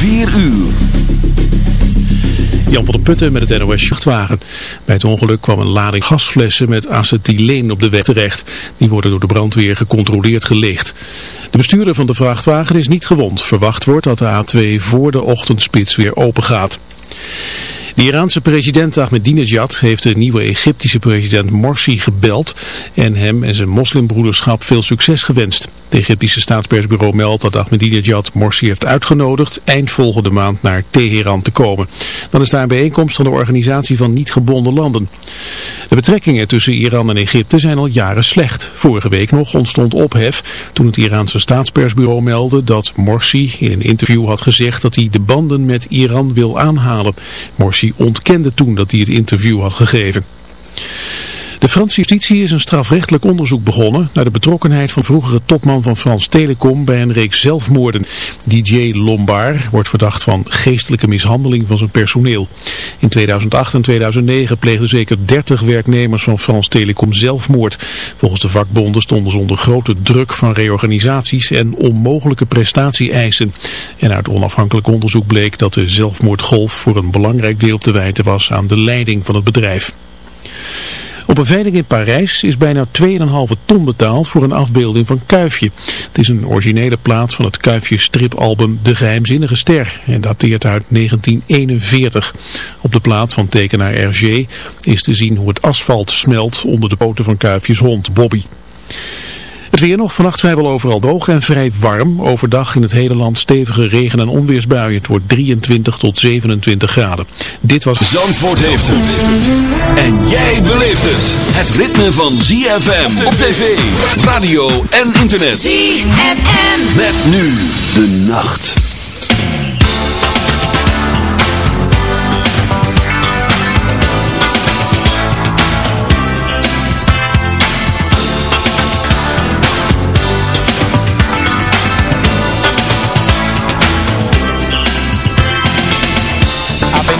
4 uur. Jan van der Putten met het NOS jachtwagen. Bij het ongeluk kwam een lading gasflessen met acetyleen op de weg terecht. Die worden door de brandweer gecontroleerd geleegd. De bestuurder van de vrachtwagen is niet gewond. Verwacht wordt dat de A2 voor de ochtendspits weer open gaat. De Iraanse president Ahmadinejad heeft de nieuwe Egyptische president Morsi gebeld en hem en zijn moslimbroederschap veel succes gewenst. Het Egyptische staatspersbureau meldt dat Ahmadinejad Morsi heeft uitgenodigd eind volgende maand naar Teheran te komen. Dan is daar een bijeenkomst van de Organisatie van Niet-Gebonden Landen. De betrekkingen tussen Iran en Egypte zijn al jaren slecht. Vorige week nog ontstond ophef toen het Iraanse staatspersbureau meldde dat Morsi in een interview had gezegd dat hij de banden met Iran wil aanhalen. Morsi ontkende toen dat hij het interview had gegeven. De Franse justitie is een strafrechtelijk onderzoek begonnen naar de betrokkenheid van vroegere topman van Frans Telecom bij een reeks zelfmoorden. DJ Lombard wordt verdacht van geestelijke mishandeling van zijn personeel. In 2008 en 2009 pleegden zeker 30 werknemers van Frans Telecom zelfmoord. Volgens de vakbonden stonden ze onder grote druk van reorganisaties en onmogelijke prestatie-eisen. En uit onafhankelijk onderzoek bleek dat de zelfmoordgolf voor een belangrijk deel te wijten was aan de leiding van het bedrijf. Op een veiling in Parijs is bijna 2,5 ton betaald voor een afbeelding van Kuifje. Het is een originele plaat van het Kuifje stripalbum De Geheimzinnige Ster en dateert uit 1941. Op de plaat van tekenaar Hergé is te zien hoe het asfalt smelt onder de poten van Kuifjes hond Bobby. Het weer nog vannacht vrijwel overal droog en vrij warm. Overdag in het hele land stevige regen- en onweersbuien. Het wordt 23 tot 27 graden. Dit was... Zandvoort heeft het. En jij beleeft het. Het ritme van ZFM op tv, radio en internet. ZFM. Met nu de nacht.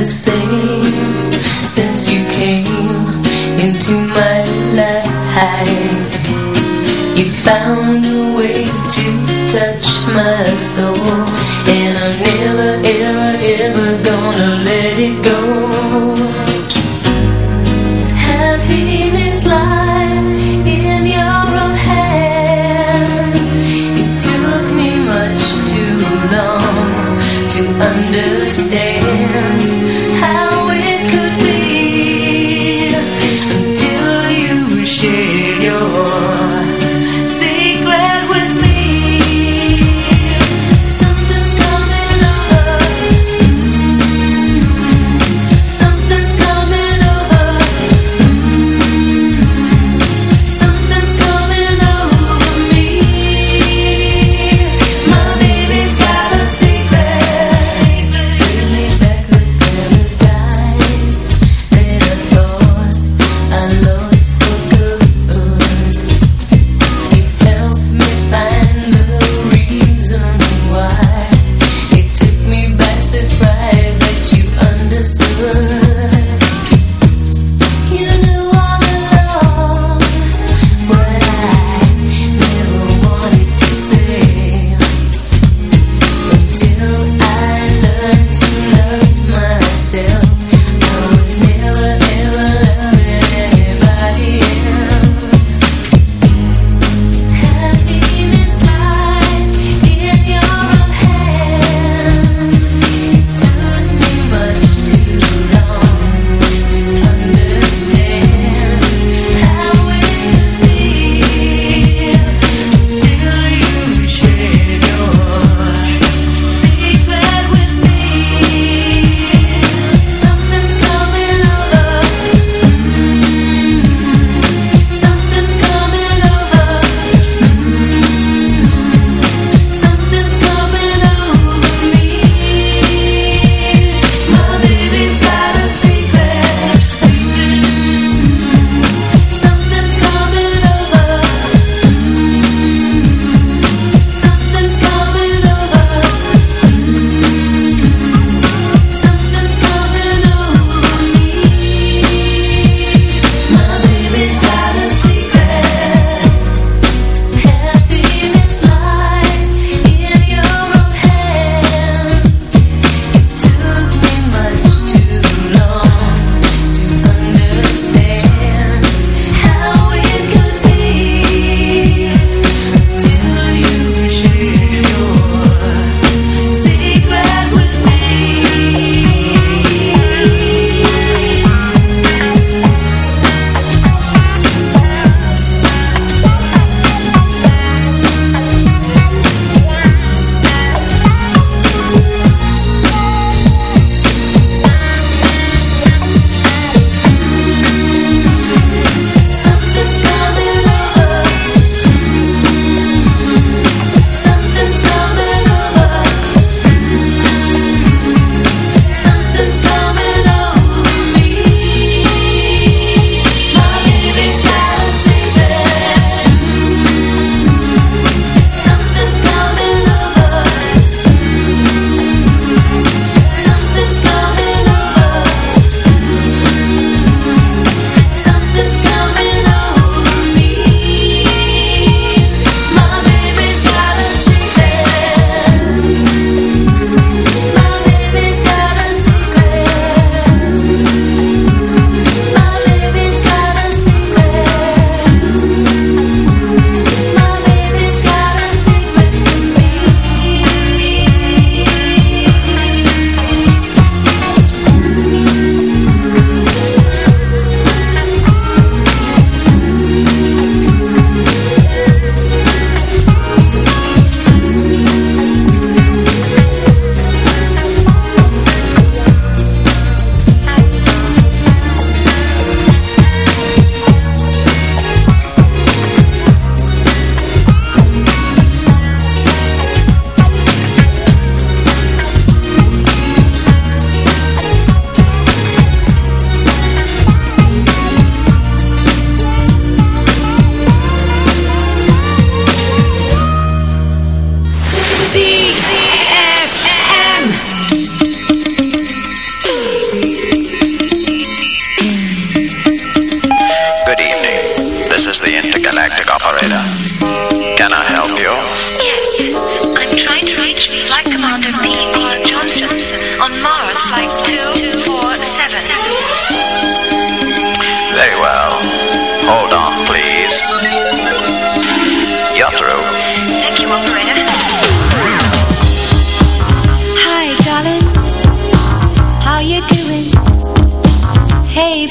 the same since you came into my life. You found a way to touch my soul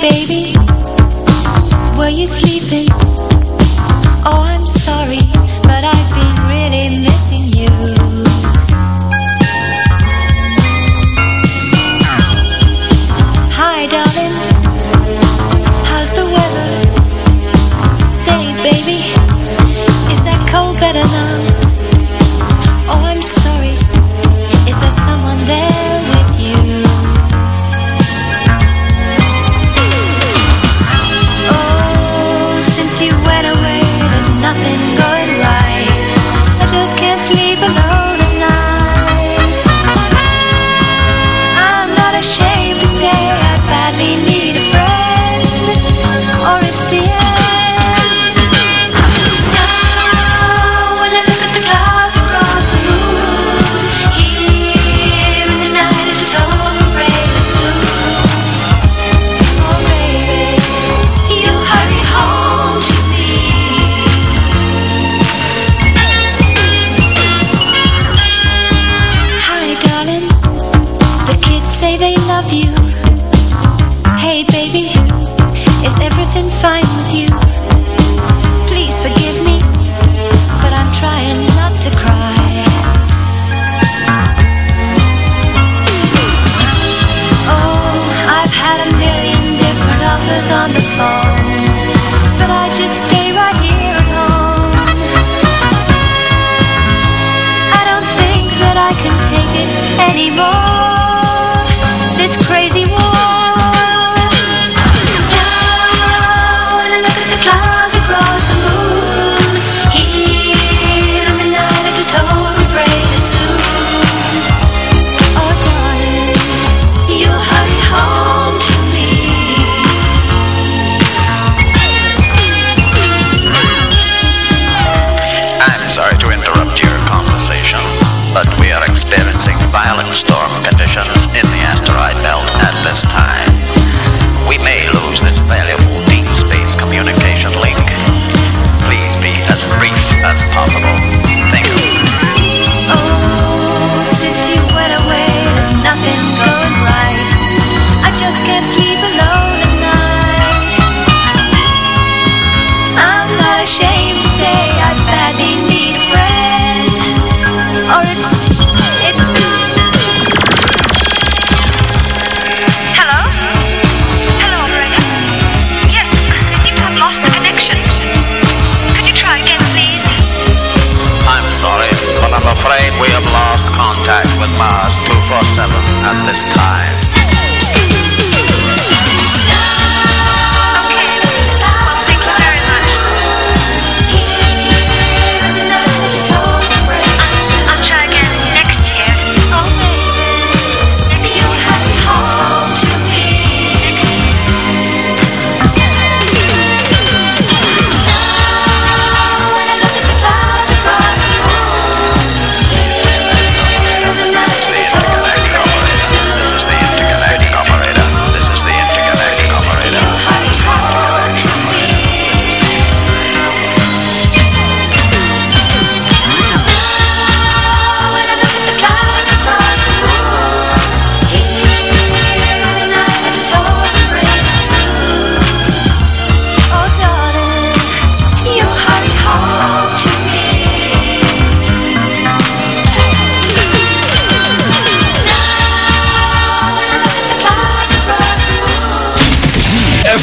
baby.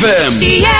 ZFM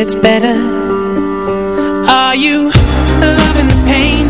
gets better Are you loving the pain?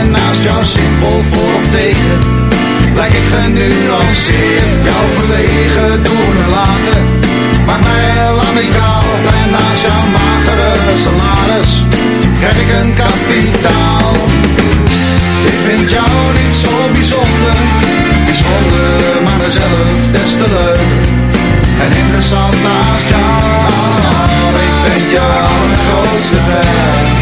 en naast jouw simpel voor of tegen. Lijk ik genuanceerd, jou verlegen doen en laten. Maar mij heel amicaal, en naast jouw magere salaris Krijg ik een kapitaal. Ik vind jou niet zo bijzonder Bijzonder, maar mezelf des te leuk En interessant naast jou, Ik ben jouw grootste fan.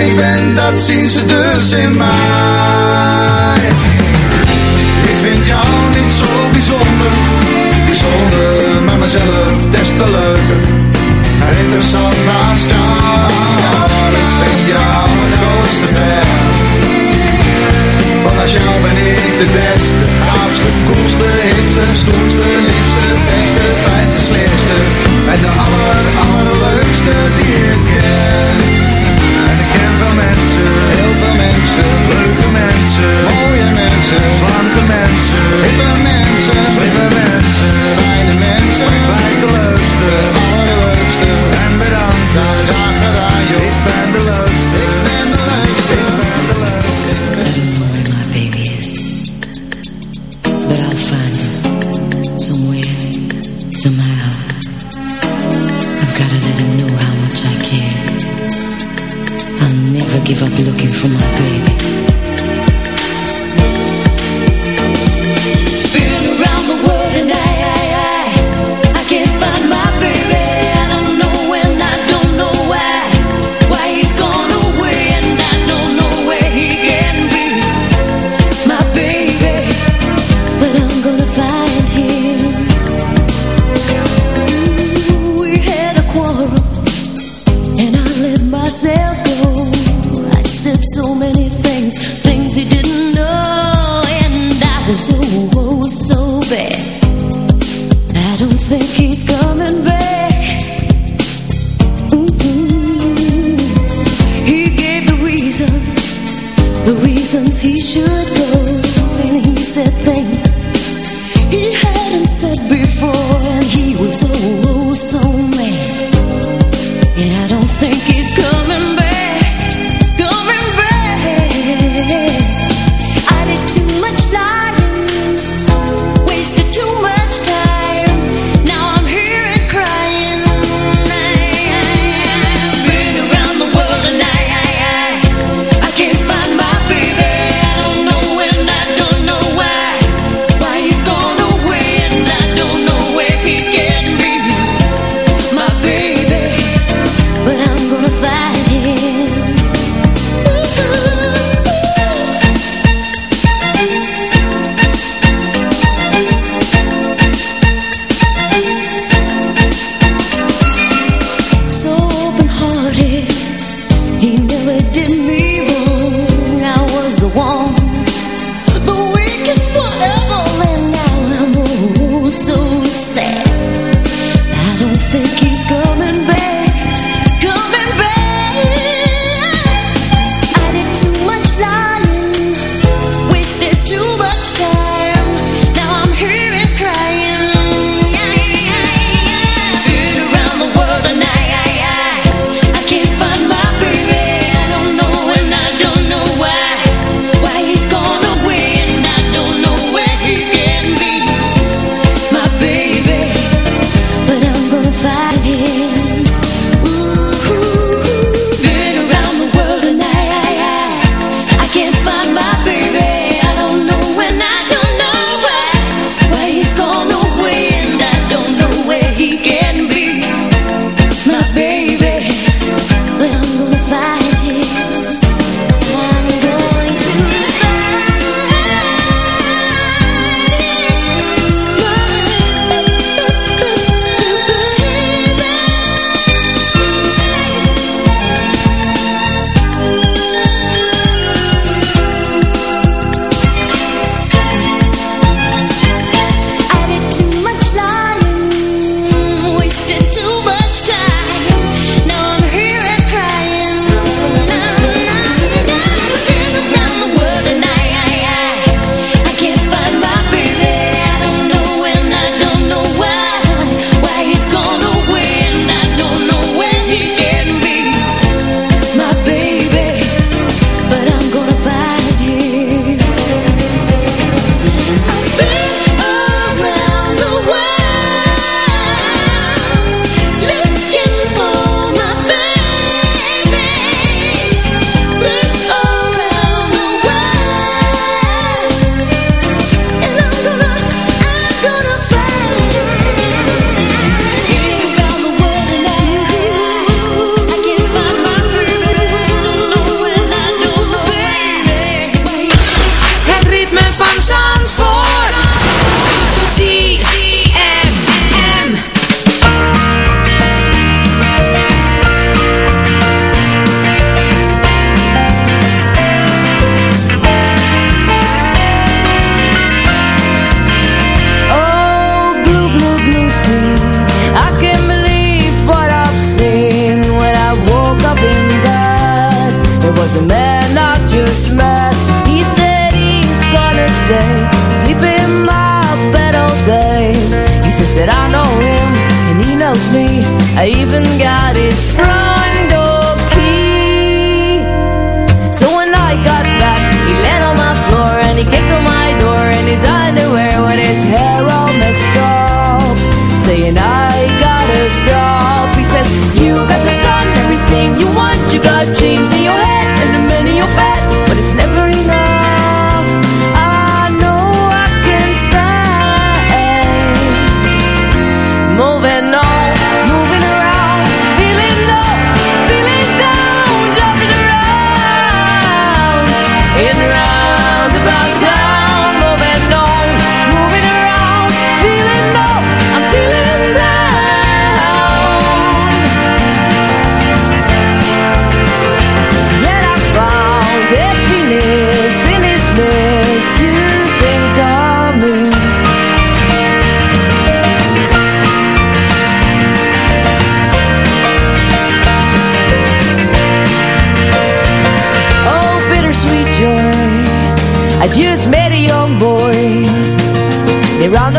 jij bent, dat zien ze dus in mij. Ik vind jou niet zo bijzonder, bijzonder, maar mezelf des te leuker. Interessant naast jou, ik jou jouw grootste fan. Want als jou ben ik de beste, gaafste, koelste, hipste, stoerste, liefste, beste, fijnste, slimste. En de aller, allerleukste die mensen, slanke mensen, hippe mensen, slimme mensen, fijne mensen. De leukste, allerleukste. En bedankt dus, joh. Ik ben de leukste. But I'll find him somewhere, somehow. I've gotta let him know how much I care. I'll never give up looking for my baby.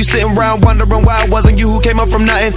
you sitting around wondering why it wasn't you who came up from nothing.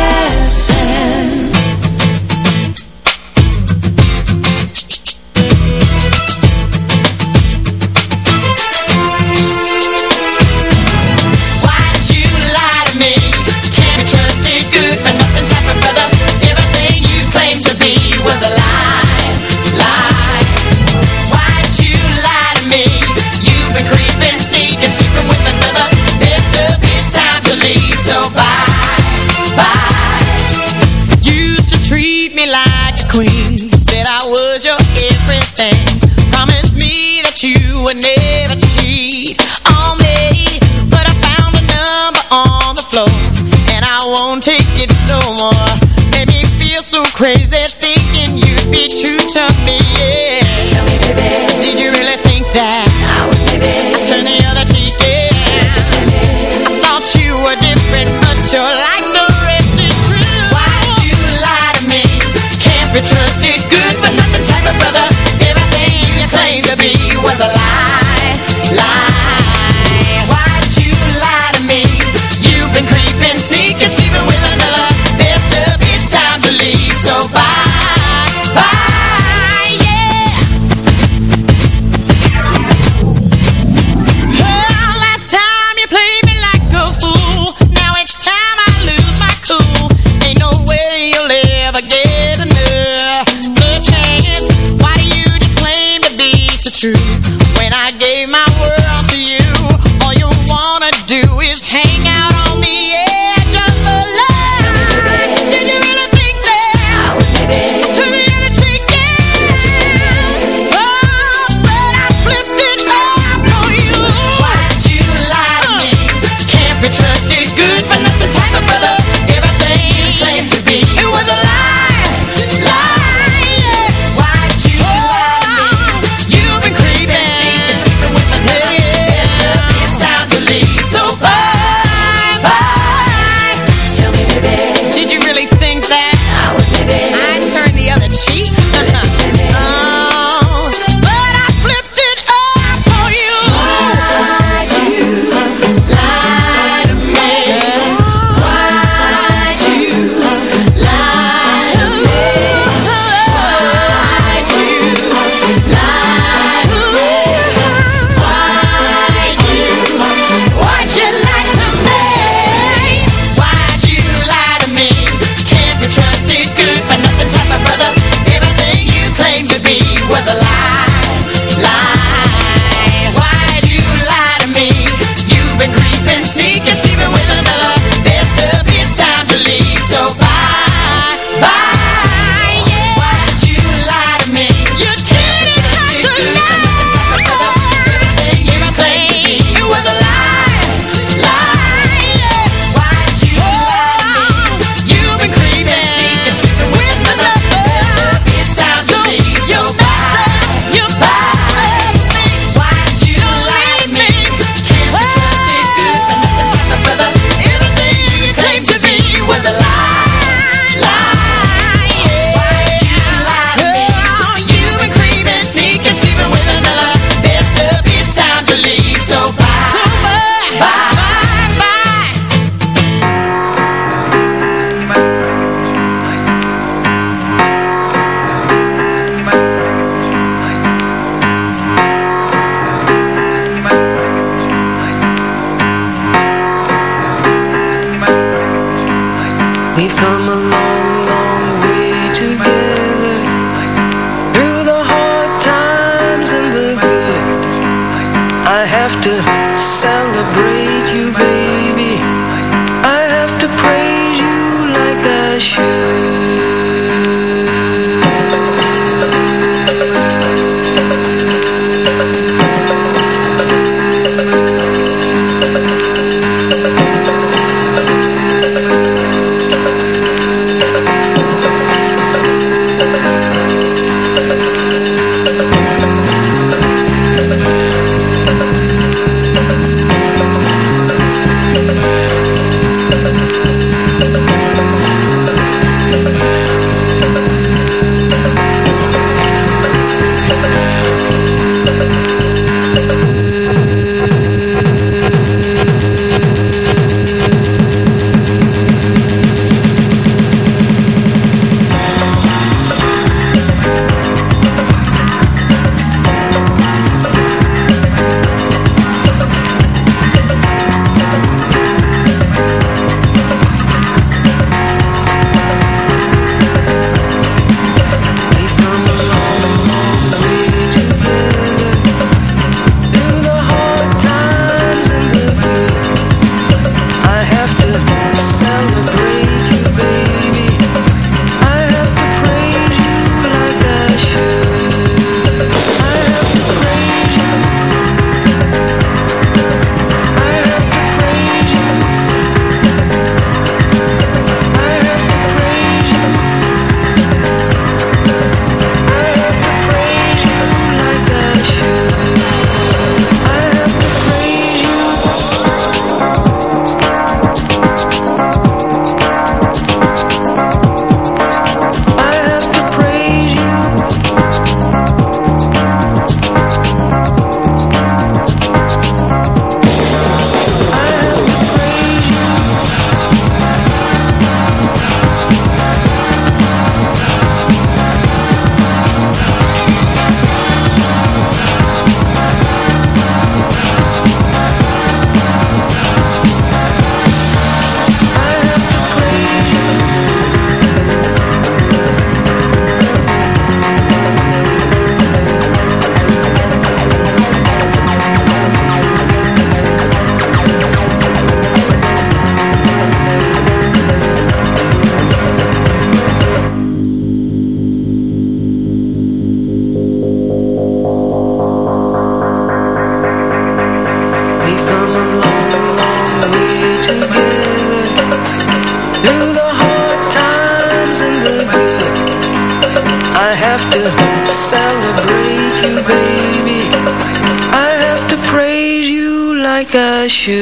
parachute.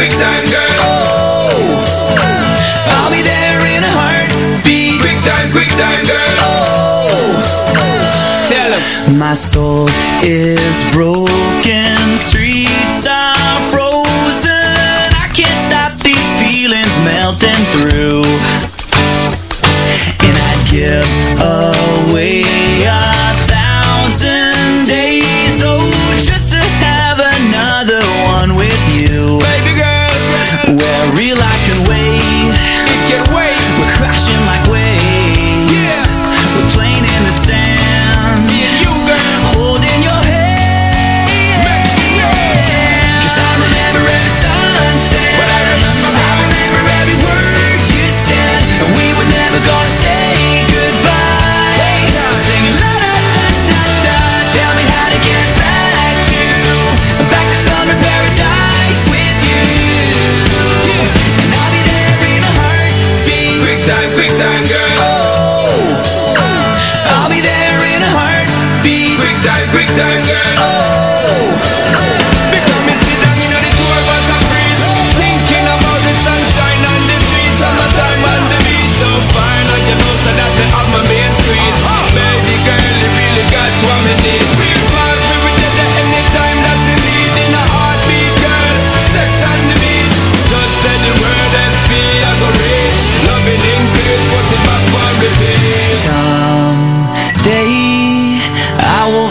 quick time girl. Oh, I'll be there in a heartbeat. Quick time, quick time girl. Oh, tell him. My soul is broken, streets are frozen. I can't stop these feelings melting through.